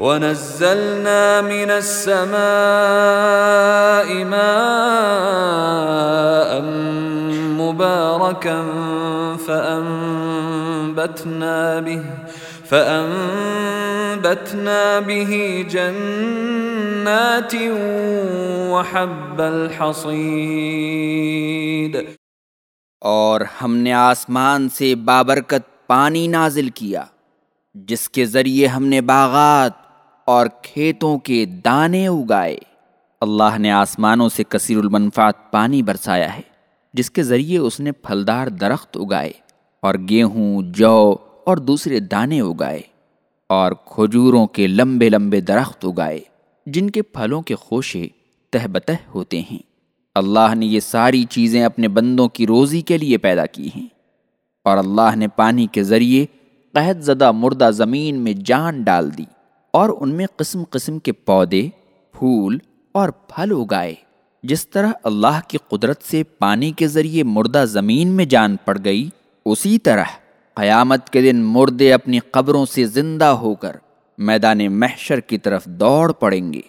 ونزلنا من السماء ماء مباركا فأنبتنا به فأنبتنا به جنات وحب الحصيد. اور ہم نے آسمان سے بابرکت پانی نازل کیا، جس کے ذریعے ہم نے باغات اور کھیتوں کے دانے اگائے۔ اللہ نے آسمانوں سے کثیر المنفات پانی برسایا ہے، جس کے ذریعے اس نے پھلدار درخت اگائے اور گیہوں، جو اور دوسرے دانے اگائے اور کھجوروں کے لمبے لمبے درخت اگائے، جن کے پھلوں کے خوشے تہ بتہ ہوتے ہیں۔ اللہ نے یہ ساری چیزیں اپنے بندوں کی روزی کے لیے پیدا کی ہیں اور اللہ نے پانی کے ذریعے قحط زدہ مردہ زمین میں جان ڈال دی۔ اور ان میں قسم قسم کے پودے، پھول اور پھل اگائے، جس طرح اللہ کی قدرت سے پانی کے ذریعے مردہ زمین میں جان پڑ گئی، اسی طرح قیامت کے دن مردے اپنی قبروں سے زندہ ہو کر میدان محشر کی طرف دوڑ پڑیں گے۔